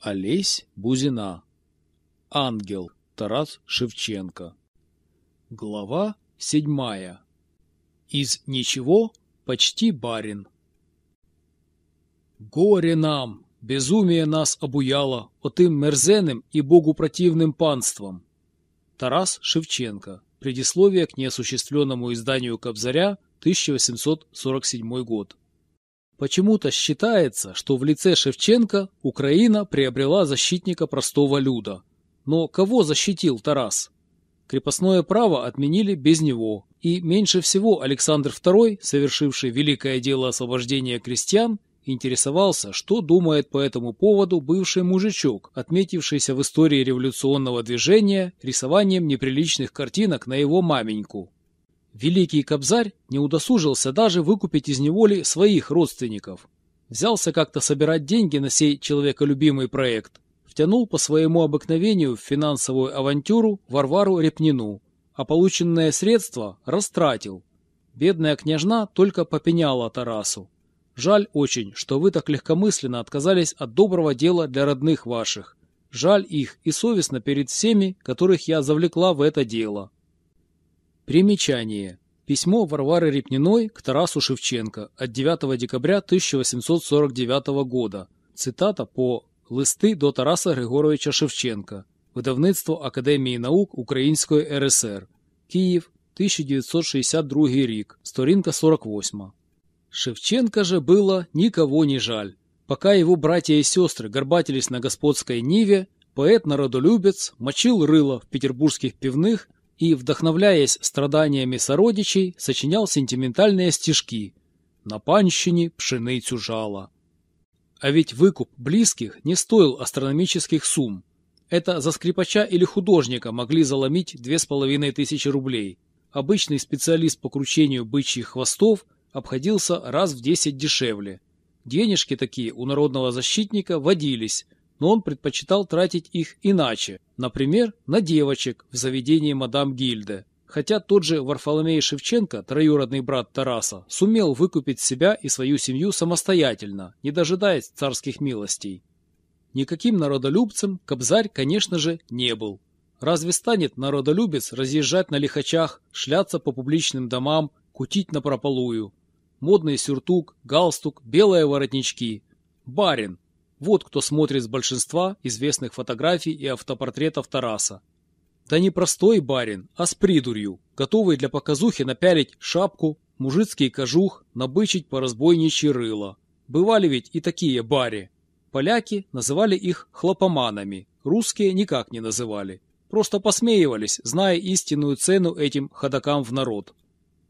Олесь Бузина. Ангел. Тарас Шевченко. Глава седьмая. Из ничего почти барин. Горе нам! Безумие нас обуяло отым мерзенным и богу противным панством. Тарас Шевченко. Предисловие к неосуществленному изданию Кобзаря, 1847 год. Почему-то считается, что в лице Шевченко Украина приобрела защитника простого люда. Но кого защитил Тарас? Крепостное право отменили без него, и меньше всего Александр II, совершивший великое дело освобождения крестьян, интересовался, что думает по этому поводу бывший мужичок, отметившийся в истории революционного движения рисованием неприличных картинок на его маменьку. Великий Кобзарь не удосужился даже выкупить из неволи своих родственников. Взялся как-то собирать деньги на сей человеколюбимый проект. Втянул по своему обыкновению в финансовую авантюру Варвару Репнину, а полученные средства растратил. Бедная княжна только попеняла Тарасу. Жаль очень, что вы так легкомысленно отказались от доброго дела для родных ваших. Жаль их и совестно перед всеми, которых я завлекла в это дело. Примечание. Письмо Варвары Репниной к Тарасу Шевченко от 9 декабря 1849 года. Цитата по «Листи до Тараса Григоровича Шевченка». Видавництво Академії наук Української РСР. Київ, 1962 рік. Сторінка 48. Шевченко же было никого не жаль. Пока его братья и сестры горбатились на господской ниве, поэт-народолюбец мочил рыло в петербургских пивных и, вдохновляясь страданиями сородичей, сочинял сентиментальные стишки «На панщине пшеницю жало». А ведь выкуп близких не стоил астрономических сумм. Это за скрипача или художника могли заломить две с половиной тысячи рублей. Обычный специалист по кручению бычьих хвостов обходился раз в десять дешевле. Денежки такие у народного защитника водились – но он предпочитал тратить их иначе, например, на девочек в заведении мадам Гильде. Хотя тот же Варфоломей Шевченко, троюродный брат Тараса, сумел выкупить себя и свою семью самостоятельно, не дожидаясь царских милостей. Никаким народолюбцем Кобзарь, конечно же, не был. Разве станет народолюбец разъезжать на лихачах, шляться по публичным домам, кутить на прополую? Модный сюртук, галстук, белые воротнички. Барин, вот кто смотрит с большинства известных фотографий и автопортретов Тараса. Да не простой барин, а с придурью, готовый для показухи напялить шапку, мужицкий кожух, набычить по разбойничьи рыло. Бывали ведь и такие бари. Поляки называли их хлопоманами, русские никак не называли. Просто посмеивались, зная истинную цену этим ходакам в народ.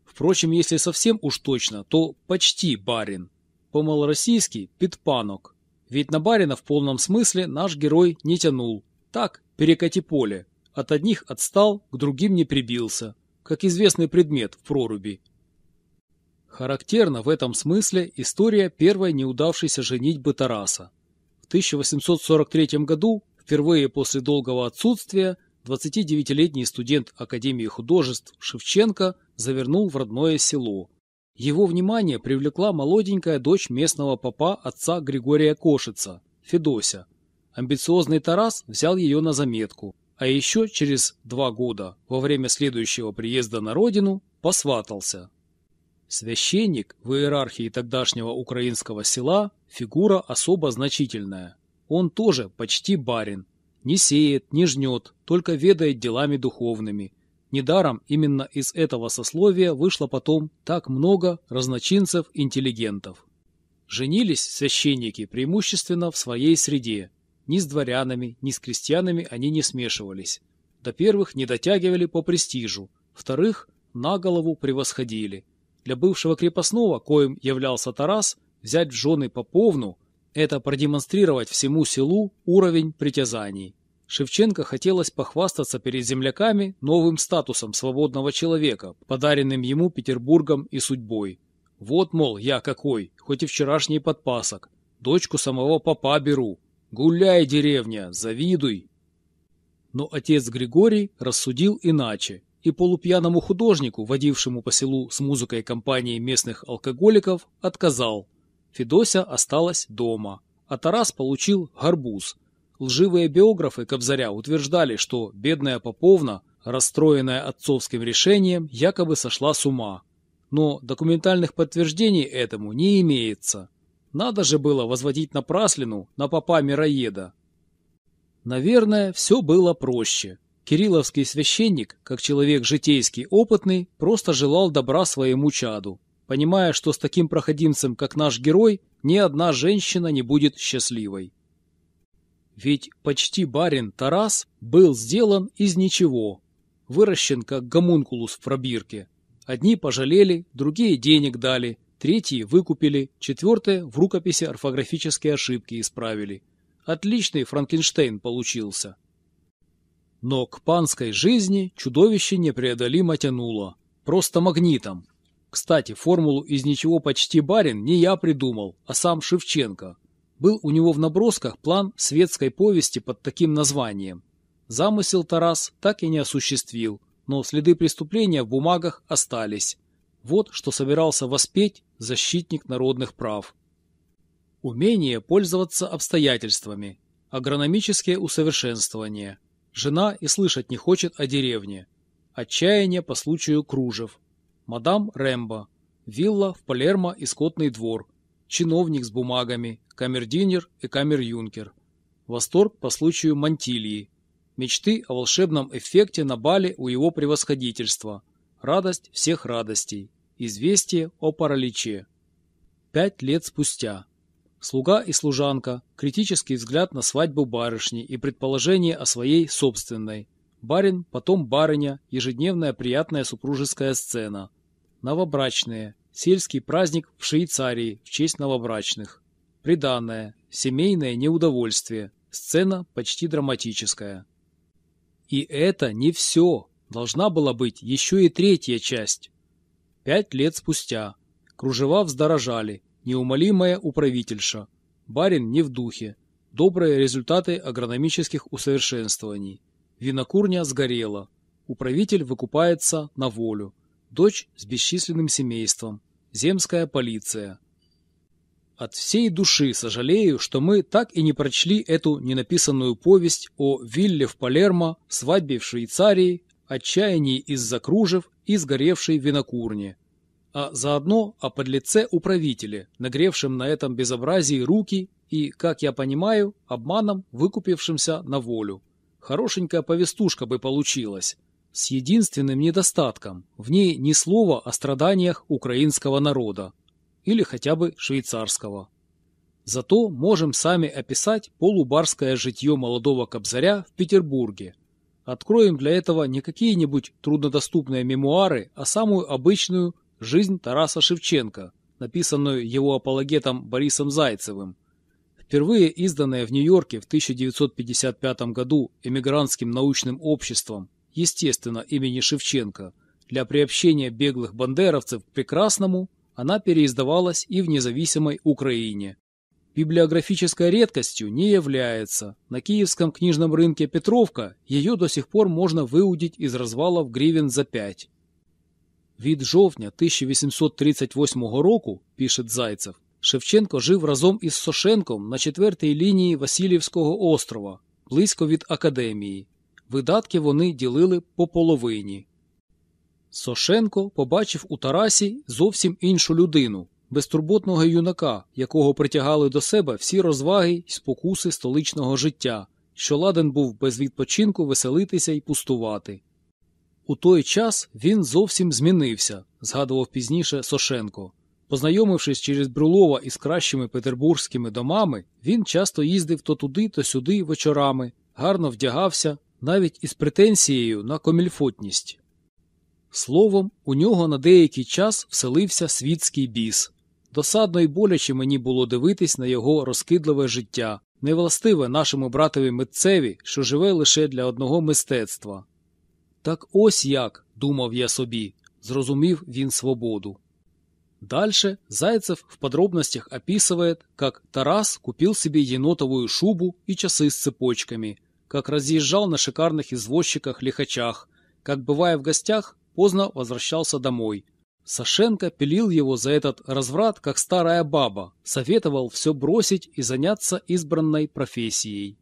Впрочем, если совсем уж точно, то почти барин. По-малороссийски – питпанок. Ведь на барина в полном смысле наш герой не тянул. Так, перекати поле. От одних отстал, к другим не прибился. Как известный предмет в проруби. Характерна в этом смысле история первой неудавшейся женитьбы Тараса. В 1843 году, впервые после долгого отсутствия, 29-летний студент Академии художеств Шевченко завернул в родное село, его внимание привлекла молоденькая дочь местного попа отца Григория Кошица, Федося. Амбициозный Тарас взял ее на заметку, а еще через два года, во время следующего приезда на родину, посватался. Священник в иерархии тогдашнего украинского села – фигура особо значительная. Он тоже почти барин. Не сеет, не жнет, только ведает делами духовными – Недаром именно из этого сословия вышло потом так много разночинцев-интеллигентов. Женились священники преимущественно в своей среде. Ни с дворянами, ни с крестьянами они не смешивались. До первых не дотягивали по престижу, вторых на голову превосходили. Для бывшего крепостного, коим являлся Тарас, взять в жены поповну – это продемонстрировать всему селу уровень притязаний. Шевченко хотелось похвастаться перед земляками новым статусом свободного человека, подаренным ему Петербургом и судьбой. Вот, мол, я какой, хоть и вчерашний подпасок. Дочку самого папа беру. Гуляй, деревня, завидуй. Но отец Григорий рассудил иначе, и полупьяному художнику, водившему по селу с музыкой компании местных алкоголиков, отказал. Федося осталась дома, а Тарас получил горбуз – лживые биографы Кобзаря утверждали, что бедная Поповна, расстроенная отцовским решением, якобы сошла с ума. Но документальных подтверждений этому не имеется. Надо же было возводить напраслину на попа-мироеда. Наверное, все было проще. Кирилловский священник, как человек житейский опытный, просто желал добра своему чаду, понимая, что с таким проходимцем, как наш герой, ни одна женщина не будет счастливой. Ведь почти барин Тарас был сделан из ничего, выращен как гомункулус в пробирке. Одни пожалели, другие денег дали, третьи выкупили, четвертые в рукописи орфографические ошибки исправили. Отличный Франкенштейн получился. Но к панской жизни чудовище непреодолимо тянуло. Просто магнитом. Кстати, формулу из ничего почти барин не я придумал, а сам Шевченко. Был у него в набросках план светской повести под таким названием. Замысел Тарас так и не осуществил, но следы преступления в бумагах остались. Вот что собирался воспеть защитник народных прав. Умение пользоваться обстоятельствами, агрономические усовершенствования. Жена и слышать не хочет о деревне. Отчаяние по случаю кружев. Мадам Рэмбо. Вилла в Палермо и скотный двор. Чиновник с бумагами. Камердинер и камер-юнкер. Восторг по случаю мантилии. Мечты о волшебном эффекте на бале у его превосходительства. Радость всех радостей. Известие о параличе. Пять лет спустя. Слуга и служанка, критический взгляд на свадьбу барышни и предположение о своей собственной. Барин, потом барыня, ежедневная приятная супружеская сцена. Новобрачные, сельский праздник в Швейцарии в честь новобрачных. Приданное, семейное неудовольствие, сцена почти драматическая. И это не все. Должна была быть еще и третья часть. Пять лет спустя. Кружева вздорожали, неумолимая управительша, барин не в духе, добрые результаты агрономических усовершенствований. Винокурня сгорела, управитель выкупается на волю, дочь с бесчисленным семейством, земская полиция. От всей души сожалею, что мы так и не прочли эту ненаписанную повесть о вилле в Палермо, свадьбе в Швейцарии, отчаянии из-за кружев и сгоревшей винокурне а заодно о подлеце-управителе, нагревшем на этом безобразии руки и, как я понимаю, обманом выкупившимся на волю. Хорошенькая повестушка бы получилась, с единственным недостатком – в ней ни слова о страданиях украинского народа или хотя бы швейцарского. Зато можем сами описать полубарское житье молодого кобзаря в Петербурге. Откроем для этого не какие-нибудь труднодоступные мемуары, а самую обычную «Жизнь Тараса Шевченко», написанную его апологетом Борисом Зайцевым. Впервые изданная в Нью-Йорке в 1955 году эмигрантским научным обществом, естественно, имени Шевченко, для приобщения беглых бандеровцев к прекрасному, она переиздавалась и в независимой Украине. Библиографической редкостью не является. На киевском книжном рынке Петровка ее до сих пор можно выудить из развалов гривен за пять. Від жовтня 1838 року, пише Зайцев, Шевченко жив разом із Сошенком на четвертій лінії Васильівського острова, близько від академії. Видатки вони ділили по половині. Сошенко побачив у Тарасі зовсім іншу людину, безтурботного юнака, якого притягали до себе всі розваги й спокуси столичного життя, що ладен був без відпочинку веселитися й пустувати. У той час він зовсім змінився, згадував пізніше Сошенко. Познайомившись через Брюлова із кращими петербурзькими домами, він часто їздив то туди, то сюди вечорами, гарно вдягався, навіть із претензією на комільфотність. Словом, у нього на деякий час вселився світський біс. Досадно й боляче мені було дивитись на його розкидливе життя, невластиве нашому братові митцеві, що живе лише для одного мистецтва. Так ось як, думав я собі, зрозумів він свободу. Дальше Зайцев в подробностях описывает, как Тарас купил себе енотовую шубу и часы с цепочками, как разъезжал на шикарных извозчиках-лихачах, как, бывая в гостях, поздно возвращался домой. Сашенко пилил его за этот разврат, как старая баба, советовал все бросить и заняться избранной профессией.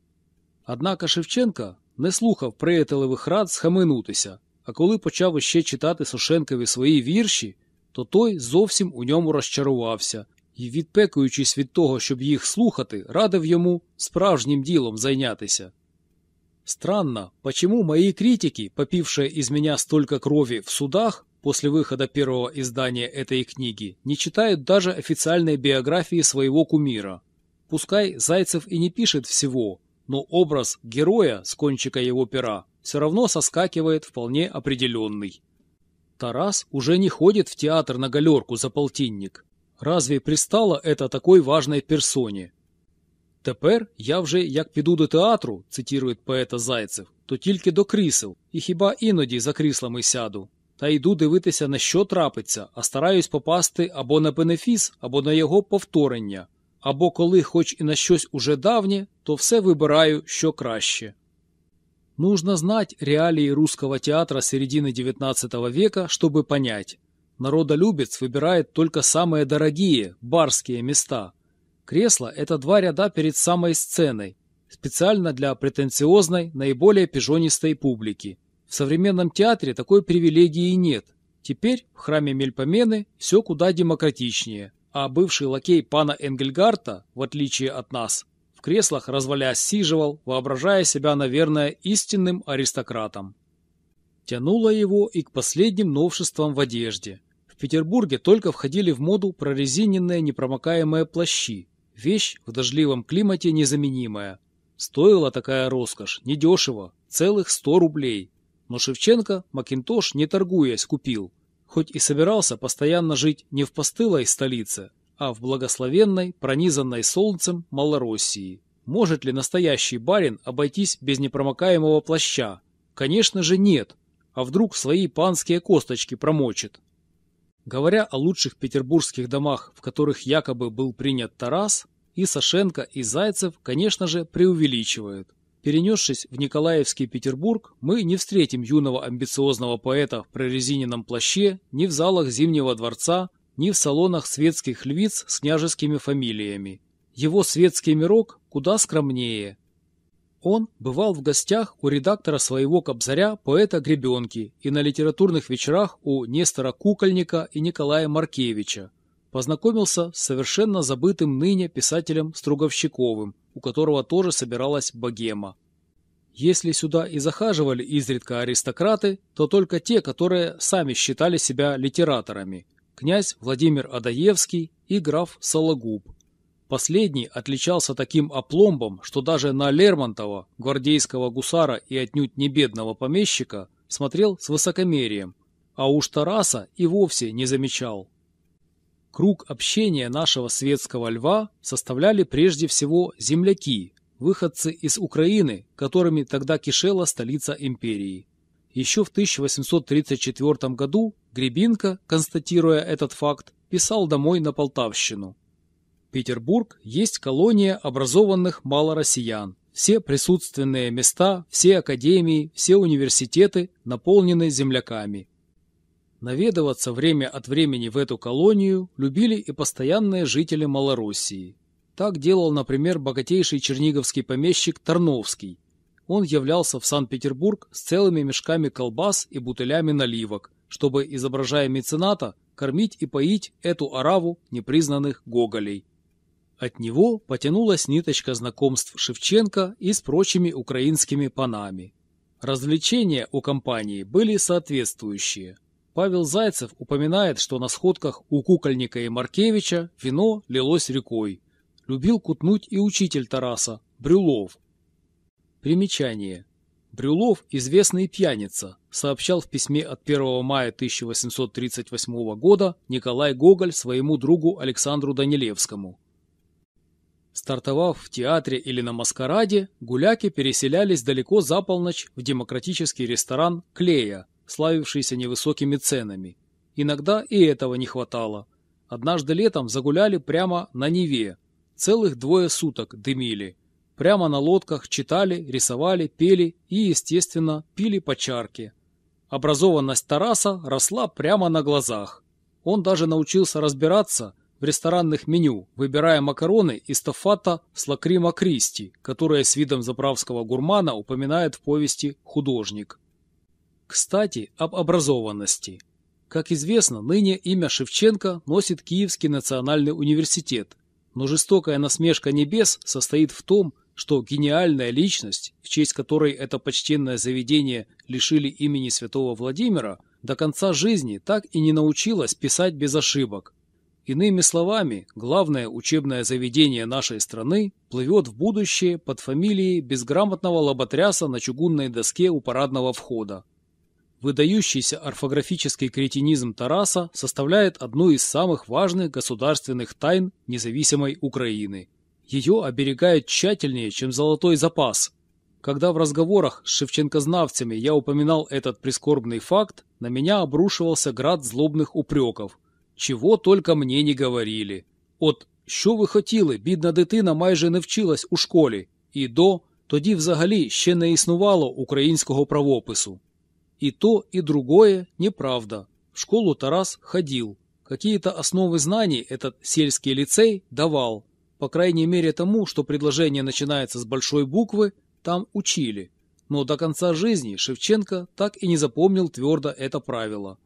Однако Шевченка не слухав приятелевих рад схаменутися, а коли почав іще читати Сушенкові свої вірші, то той зовсім у ньому розчарувався і, відпекуючись від того, щоб їх слухати, радив йому справжнім ділом зайнятися. Странно, почему мои критики, попившие из меня столько крови в судах, после выхода первого издания этой книги, не читают даже официальной биографии своего кумира. Пускай Зайцев и не пишет всего, но образ героя с кончика его пера все равно соскакивает вполне определенный. Тарас уже не ходит в театр на галерку за полтинник. Разве пристало это такой важной персоне? Тепер я вже як піду до театру, цитирує поета Зайцев, то тільки до крісел, і хіба іноді за кріслами сяду. Та йду дивитися, на що трапиться, а стараюсь попасти або на бенефіс, або на його повторення. Або коли хоч і на щось уже давнє, то все вибираю, що краще. Нужно знать реалии русского театра середины XIX века, чтобы понять. Народолюбец выбирает только самые дорогие, барские места. Кресло – это два ряда перед самой сценой, специально для претенциозной, наиболее пижонистой публики. В современном театре такой привилегии нет. Теперь в храме Мельпомены все куда демократичнее, а бывший лакей пана Энгельгарта, в отличие от нас, в креслах развалясь сиживал, воображая себя, наверное, истинным аристократом. Тянуло его и к последним новшествам в одежде. В Петербурге только входили в моду прорезиненные непромокаемые плащи, вещь в дождливом климате незаменимая. Стоила такая роскошь недешево, целых сто рублей. Но Шевченко Макинтош, не торгуясь, купил, хоть и собирался постоянно жить не в постылой столице, а в благословенной, пронизанной солнцем Малороссии. Может ли настоящий барин обойтись без непромокаемого плаща? Конечно же нет. А вдруг свои панские косточки промочит? Говоря о лучших петербургских домах, в которых якобы был принят Тарас, и Сашенко, и Зайцев, конечно же, преувеличивают. Перенесшись в Николаевский Петербург, мы не встретим юного амбициозного поэта в прорезиненном плаще ни в залах Зимнего дворца, ни в салонах светских львиц с княжескими фамилиями. Его светский мирок куда скромнее. Он бывал в гостях у редактора своего кобзаря поэта Гребенки и на литературных вечерах у Нестора Кукольника и Николая Маркевича. Познакомился с совершенно забытым ныне писателем Струговщиковым, у которого тоже собиралась богема. Если сюда и захаживали изредка аристократы, то только те, которые сами считали себя литераторами. Князь Владимир Адаевский и граф Сологуб. Последний отличался таким опломбом, что даже на Лермонтова, гвардейского гусара и отнюдь не бедного помещика, смотрел с высокомерием, а уж Тараса и вовсе не замечал. Круг общения нашего светского льва составляли прежде всего земляки, выходцы из Украины, которыми тогда кишела столица империи. Еще в 1834 году Гребинка, констатируя этот факт, писал домой на Полтавщину. Петербург есть колония образованных малороссиян. Все присутственные места, все академии, все университеты наполнены земляками. Наведываться время от времени в эту колонию любили и постоянные жители Малороссии. Так делал, например, богатейший черниговский помещик Тарновский. Он являлся в Санкт-Петербург с целыми мешками колбас и бутылями наливок, чтобы, изображая мецената, кормить и поить эту ораву непризнанных гоголей. От него потянулась ниточка знакомств Шевченко и с прочими украинскими панами. Развлечения у компании были соответствующие. Павел Зайцев упоминает, что на сходках у Кукольника и Маркевича вино лилось рекой. Любил кутнуть и учитель Тараса, Брюлов. Примечание. Брюлов – известный пьяница, сообщал в письме от 1 мая 1838 года Николай Гоголь своему другу Александру Данилевскому. Стартовав в театре или на маскараде, гуляки переселялись далеко за полночь в демократический ресторан «Клея», славившийся невысокими ценами. Иногда и этого не хватало. Однажды летом загуляли прямо на Неве. Целых двое суток дымили. Прямо на лодках читали, рисовали, пели и, естественно, пили по чарке. Образованность Тараса росла прямо на глазах. Он даже научился разбираться в ресторанных меню, выбирая макароны из тофата с лакрима Кристи, которое с видом заправского гурмана упоминает в повести «Художник». Кстати, об образованности. Как известно, ныне имя Шевченко носит Киевский национальный университет, но жестокая насмешка небес состоит в том, что гениальная личность, в честь которой это почтенное заведение лишили имени святого Владимира, до конца жизни так и не научилась писать без ошибок. Иными словами, главное учебное заведение нашей страны плывет в будущее под фамилией безграмотного лоботряса на чугунной доске у парадного входа. Выдающийся орфографический кретинизм Тараса составляет одну из самых важных государственных тайн независимой Украины. Ее оберегают тщательнее, чем золотой запас. Когда в разговорах с шевченкознавцами я упоминал этот прискорбный факт, на меня обрушивался град злобных упреков. Чого только мне не говорили. От «що ви хотіли, бідна дитина майже не вчилась у школі» і до «тоді взагалі ще не існувало українського правопису». И то, и другое неправда. В школу Тарас ходил. Какие-то основы знаний этот сельский лицей давал. По крайней мере тому, что предложение начинается с большой буквы, там учили. Но до конца жизни Шевченко так и не запомнил твердо это правило.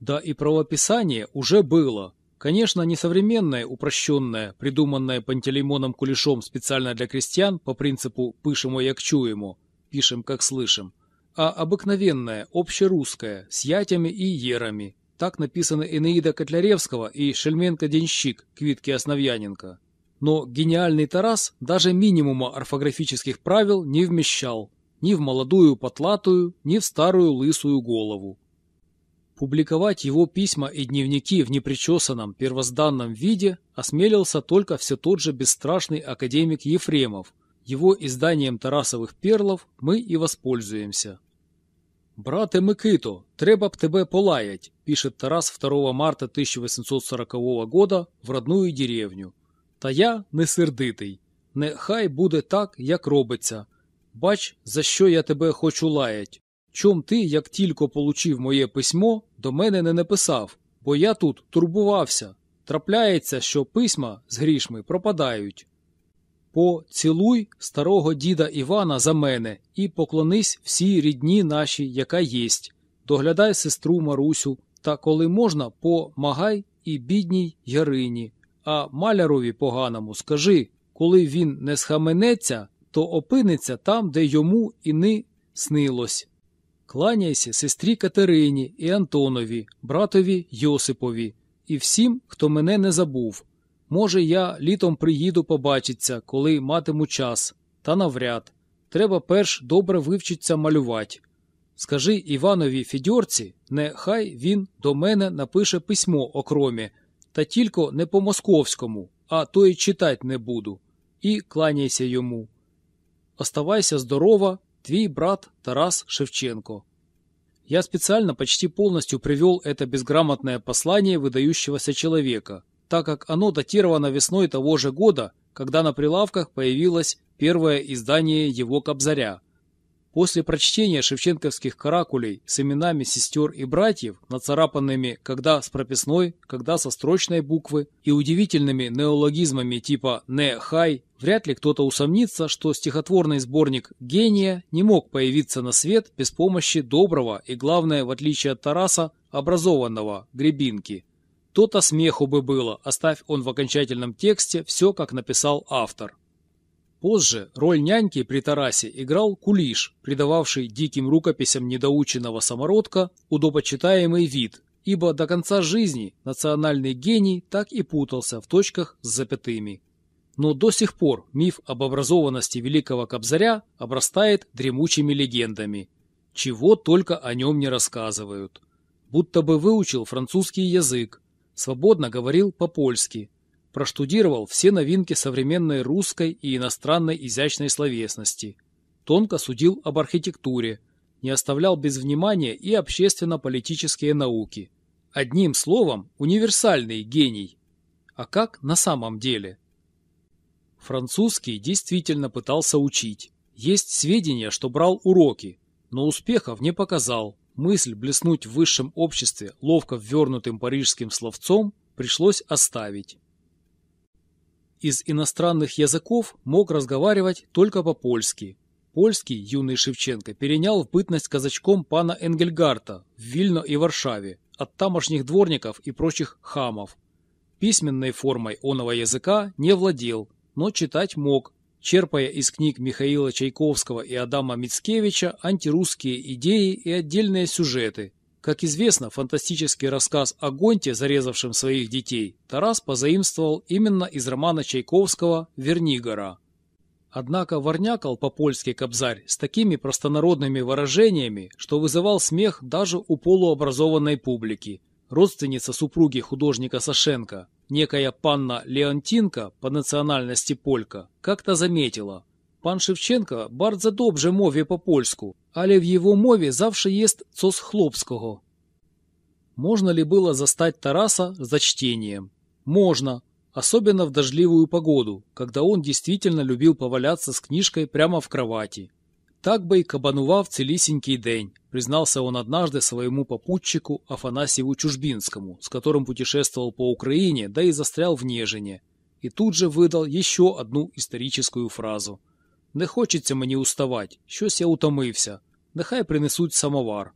Да и правописание уже было. Конечно, не современное, упрощенное, придуманное Пантелеймоном Кулешом специально для крестьян по принципу «пишемо як чуемо», «пишем как слышим», а обыкновенное, общерусское, с ятями и ерами. Так написано Энеида Котляревского и Шельменко-Денщик Квитки Основьяненко. Но гениальный Тарас даже минимума орфографических правил не вмещал ни в молодую потлатую, ни в старую лысую голову. Публиковать его письма и дневники в непричесанном первозданном виде осмелился только все тот же бесстрашный академик Ефремов. Его изданием Тарасовых перлов мы и воспользуемся. «Брате Микито, треба б тебе полаять», пишет Тарас 2 марта 1840 года в родную деревню. Та я не сердитий. Нехай буде так, як робиться. Бач, за що я тебе хочу лаять. Чом ти, як тільки получив моє письмо, до мене не написав, бо я тут турбувався. Трапляється, що письма з грішми пропадають. Поцілуй старого діда Івана за мене і поклонись всій рідні нашій, яка єсть. Доглядай сестру Марусю, та коли можна, помагай і бідній Ярині. А малярові поганому скажи, коли він не схаменеться, то опиниться там, де йому і не снилось. Кланяйся сестрі Катерині і Антонові, братові Йосипові і всім, хто мене не забув. Може, я літом приїду побачиться, коли матиму час, та навряд. Треба перш добре вивчиться малювати. Скажи Іванові Фідьорці, нехай він до мене напише письмо окромі, та тільки не по московському, а то й читать не буду. І кланяйся йому. Оставайся здорова, твій брат Тарас Шевченко. Я специально почти полностью привел это безграмотное послание выдающегося человека, так как оно датировано весной того же года, когда на прилавках появилось первое издание его «Кобзаря». После прочтения шевченковских каракулей с именами сестер и братьев, нацарапанными когда с прописной, когда со строчной буквы, и удивительными неологизмами типа «не хай», вряд ли кто-то усомнится, что стихотворный сборник «Гения» не мог появиться на свет без помощи доброго и, главное, в отличие от Тараса, образованного Гребинки. То-то смеху бы было, оставь он в окончательном тексте все, как написал автор. Позже роль няньки при Тарасе играл Кулиш, придававший диким рукописям недоученного самородка удобочитаемый вид, ибо до конца жизни национальный гений так и путался в точках с запятыми. Но до сих пор миф об образованности великого Кобзаря обрастает дремучими легендами. Чего только о нем не рассказывают. Будто бы выучил французский язык, свободно говорил по-польски, проштудировал все новинки современной русской и иностранной изящной словесности, тонко судил об архитектуре, не оставлял без внимания и общественно-политические науки. Одним словом, универсальный гений. А как на самом деле? Французский действительно пытался учить. Есть сведения, что брал уроки, но успехов не показал. Мысль блеснуть в высшем обществе ловко ввернутым парижским словцом пришлось оставить. Из иностранных языков мог разговаривать только по-польски. Польский юный Шевченко перенял в бытность казачком пана Энгельгарта в Вильно и Варшаве от тамошних дворников и прочих хамов. Письменной формой оного языка не владел, но читать мог, черпая из книг Михаила Чайковского и Адама Мицкевича антирусские идеи и отдельные сюжеты. Как известно, фантастический рассказ о Гонте, зарезавшем своих детей, Тарас позаимствовал именно из романа Чайковского «Вернигора». Однако ворнякал по-польски Кобзарь с такими простонародными выражениями, что вызывал смех даже у полуобразованной публики. Родственница супруги художника Сашенко, некая панна Леонтинка по национальности полька, как-то заметила. Пан Шевченко bardzo dobrze мові по-польску, але в его мове завше есть цос хлопского. Можно ли было застать Тараса за чтением? Можно, особенно в дождливую погоду, когда он действительно любил поваляться с книжкой прямо в кровати. Так бы и кабанував целисенький день, признался он однажды своему попутчику Афанасьеву Чужбинскому, с которым путешествовал по Украине, да и застрял в Нежине. И тут же выдал еще одну историческую фразу. «Не хочеться мені уставать, щось я утомився. Нехай принесуть самовар».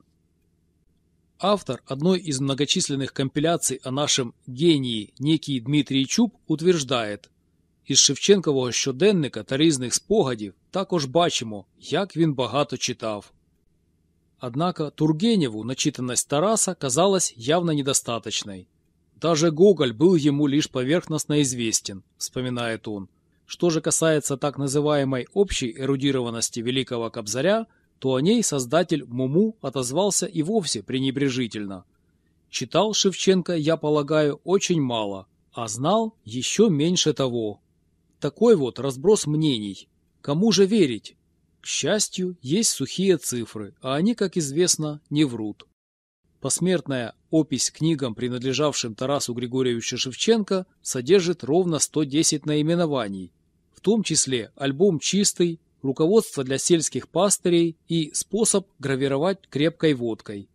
Автор одной из многочисленных компиляций о нашем гении, некий Дмитрий Чуб, утверждает, із Шевченкового щоденника та різних спогадів також бачимо, як він багато читав. Однако Тургеневу начитанность Тараса казалась явно недостаточной. Даже Гоголь был ему лишь поверхностно известен, вспоминает он. Что же касается так называемой общей эрудированности великого Кобзаря, то о ней создатель Муму отозвался и вовсе пренебрежительно. Читал Шевченко, я полагаю, очень мало, а знал еще меньше того. Такой вот разброс мнений. Кому же верить? К счастью, есть сухие цифры, а они, как известно, не врут. Посмертная опись книгам, принадлежавшим Тарасу Григорьевичу Шевченко, содержит ровно 110 наименований, в том числе альбом «Чистый», руководство для сельских пастырей и способ гравировать крепкой водкой.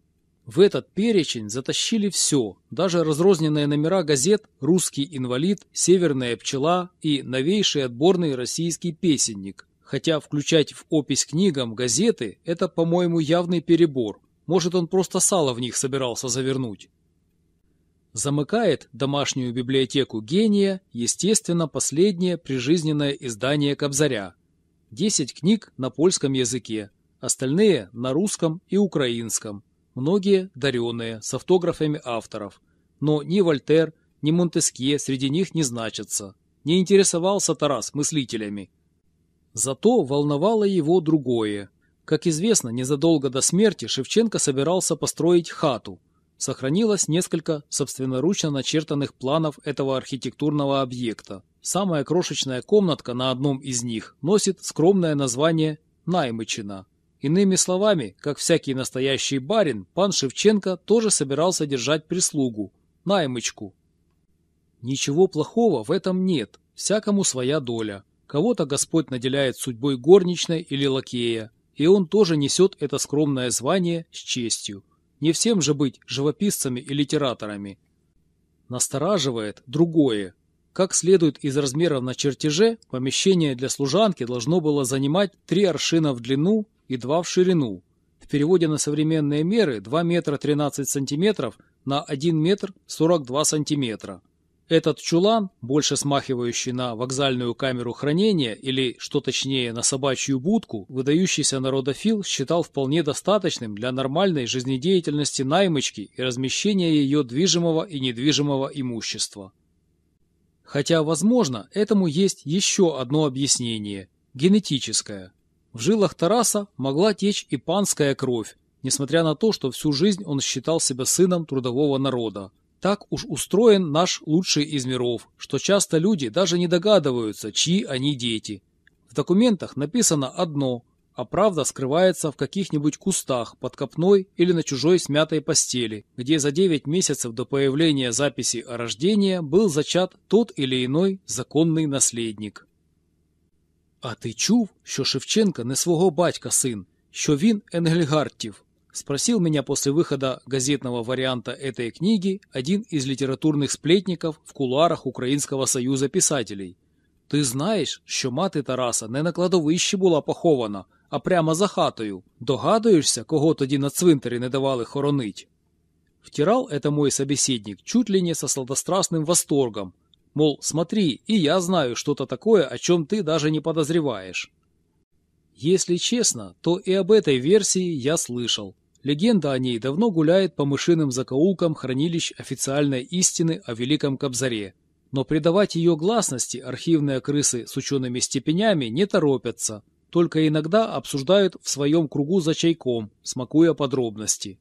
В этот перечень затащили все, даже разрозненные номера газет «Русский инвалид», «Северная пчела» и новейший отборный российский песенник. Хотя включать в опись книгам газеты – это, по-моему, явный перебор. Может, он просто сало в них собирался завернуть. Замыкает домашнюю библиотеку гения, естественно, последнее прижизненное издание Кобзаря. Десять книг на польском языке, остальные на русском и украинском. Многие даренные, с автографами авторов. Но ни Вольтер, ни Монтескье среди них не значатся. Не интересовался Тарас мыслителями. Зато волновало его другое. Как известно, незадолго до смерти Шевченко собирался построить хату. Сохранилось несколько собственноручно начертанных планов этого архитектурного объекта. Самая крошечная комнатка на одном из них носит скромное название «Наймычина». Иными словами, как всякий настоящий барин, пан Шевченко тоже собирался держать прислугу – наймычку. Ничего плохого в этом нет, всякому своя доля. Кого-то Господь наделяет судьбой горничной или лакея, и он тоже несет это скромное звание с честью. Не всем же быть живописцами и литераторами. Настораживает другое. Как следует из размеров на чертеже, помещение для служанки должно было занимать три аршина в длину и два в ширину. В переводе на современные меры 2 метра 13 сантиметров на 1 метр 42 сантиметра. Этот чулан, больше смахивающий на вокзальную камеру хранения или, что точнее, на собачью будку, выдающийся народофил считал вполне достаточным для нормальной жизнедеятельности наймочки и размещения ее движимого и недвижимого имущества. Хотя, возможно, этому есть еще одно объяснение – генетическое. В жилах Тараса могла течь и панская кровь, несмотря на то, что всю жизнь он считал себя сыном трудового народа. Так уж устроен наш лучший из миров, что часто люди даже не догадываются, чьи они дети. В документах написано одно, а правда скрывается в каких-нибудь кустах, под копной или на чужой смятой постели, где за 9 месяцев до появления записи о рождении был зачат тот или иной законный наследник. А ти чув, що Шевченка не свого батька син, що він Енгельгартів? Спросил меня после выхода газетного варианта этой книги один из літературних сплетников в кулуарах Українського союзу писателей. Ти знаєш, що мати Тараса не на кладовищі була похована, а прямо за хатою. Догадуєшся, кого тоді на цвинтарі не давали хоронить? Втирал это мой собеседник чуть ли не со сладострастным восторгом. Мол, смотри, и я знаю что-то такое, о чем ты даже не подозреваешь. Если честно, то и об этой версии я слышал. Легенда о ней давно гуляет по мышиным закоулкам хранилищ официальной истины о Великом Кобзаре. Но придавать ее гласности архивные крысы с учеными степенями не торопятся, только иногда обсуждают в своем кругу за чайком, смакуя подробности.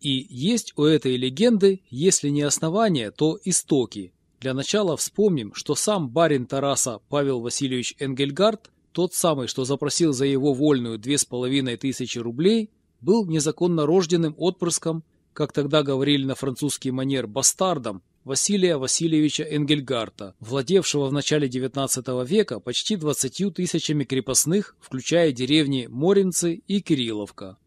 И есть у этой легенды, если не основания, то истоки. Для начала вспомним, что сам барин Тараса Павел Васильевич Энгельгард, тот самый, что запросил за его вольную две с половиной тысячи рублей, был незаконно рожденным отпрыском, как тогда говорили на французский манер, бастардом Василия Васильевича Энгельгарта, владевшего в начале XIX века почти 20 тысячами крепостных, включая деревни Моринцы и Кирилловка.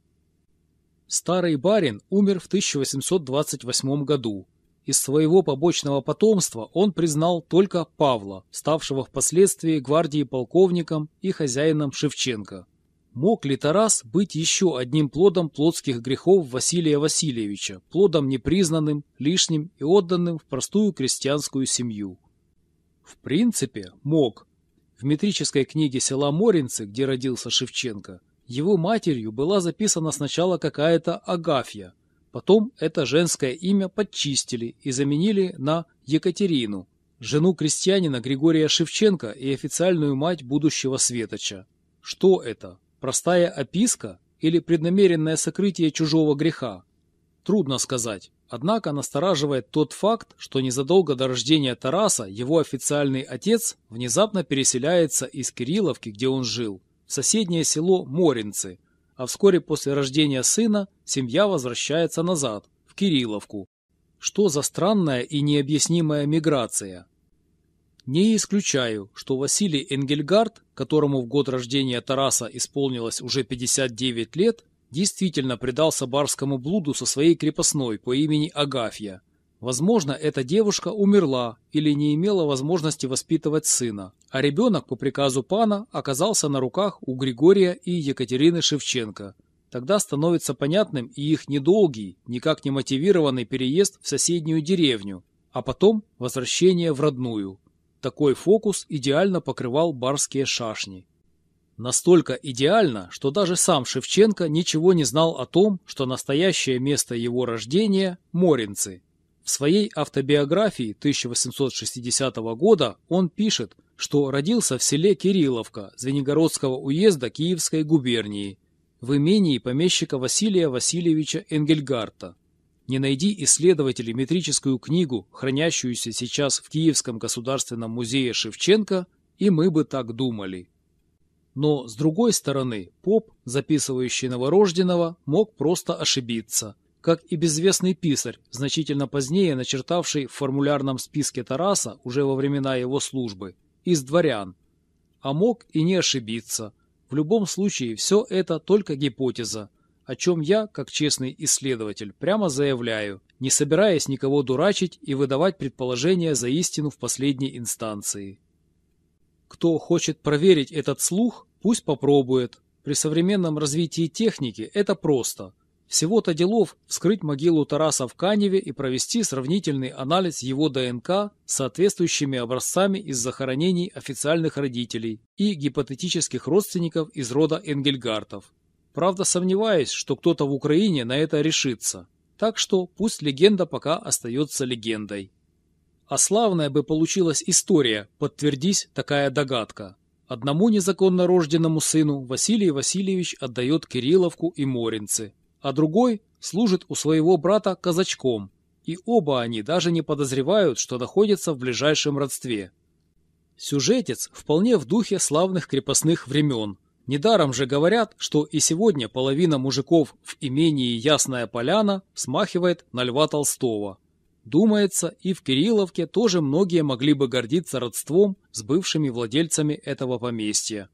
Старый барин умер в 1828 году. Из своего побочного потомства он признал только Павла, ставшего впоследствии гвардии полковником и хозяином Шевченко. Мог ли Тарас быть еще одним плодом плотских грехов Василия Васильевича, плодом непризнанным, лишним и отданным в простую крестьянскую семью? В принципе, мог. В метрической книге села Моринцы, где родился Шевченко, его матерью была записана сначала какая-то Агафья, потом это женское имя подчистили и заменили на Екатерину, жену крестьянина Григория Шевченко и официальную мать будущего светоча. Что это? Простая описка или преднамеренное сокрытие чужого греха? Трудно сказать. Однако настораживает тот факт, что незадолго до рождения Тараса его официальный отец внезапно переселяется из Кирилловки, где он жил, в соседнее село Моринцы, а вскоре после рождения сына семья возвращается назад, в Кирилловку. Что за странная и необъяснимая миграция? Не исключаю, что Василий Энгельгард, которому в год рождения Тараса исполнилось уже 59 лет, действительно предался барскому блуду со своей крепостной по имени Агафья. Возможно, эта девушка умерла или не имела возможности воспитывать сына, а ребенок по приказу пана оказался на руках у Григория и Екатерины Шевченко. Тогда становится понятным и их недолгий, никак не мотивированный переезд в соседнюю деревню, а потом возвращение в родную. Такой фокус идеально покрывал барские шашни. Настолько идеально, что даже сам Шевченко ничего не знал о том, что настоящее место его рождения – Моринцы – в своей автобиографии 1860 года он пишет, что родился в селе Кирилловка Звенигородского уезда Киевской губернии, в имении помещика Василия Васильевича Энгельгарта. Не найди исследователи метрическую книгу, хранящуюся сейчас в Киевском государственном музее Шевченко, и мы бы так думали. Но, с другой стороны, поп, записывающий новорожденного, мог просто ошибиться – как и безвестный писарь, значительно позднее начертавший в формулярном списке Тараса уже во времена его службы, из дворян. А мог и не ошибиться. В любом случае, все это только гипотеза, о чем я, как честный исследователь, прямо заявляю, не собираясь никого дурачить и выдавать предположения за истину в последней инстанции. Кто хочет проверить этот слух, пусть попробует. При современном развитии техники это просто – всего-то делов вскрыть могилу Тараса в Каневе и провести сравнительный анализ его ДНК с соответствующими образцами из захоронений официальных родителей и гипотетических родственников из рода Энгельгартов. Правда, сомневаюсь, что кто-то в Украине на это решится. Так что пусть легенда пока остается легендой. А славная бы получилась история, подтвердись такая догадка. Одному незаконно рожденному сыну Василий Васильевич отдает Кирилловку и Моринцы, а другой служит у своего брата казачком, и оба они даже не подозревают, что находятся в ближайшем родстве. Сюжетец вполне в духе славных крепостных времен. Недаром же говорят, что и сегодня половина мужиков в имении Ясная Поляна смахивает на Льва Толстого. Думается, и в Кирилловке тоже многие могли бы гордиться родством с бывшими владельцами этого поместья.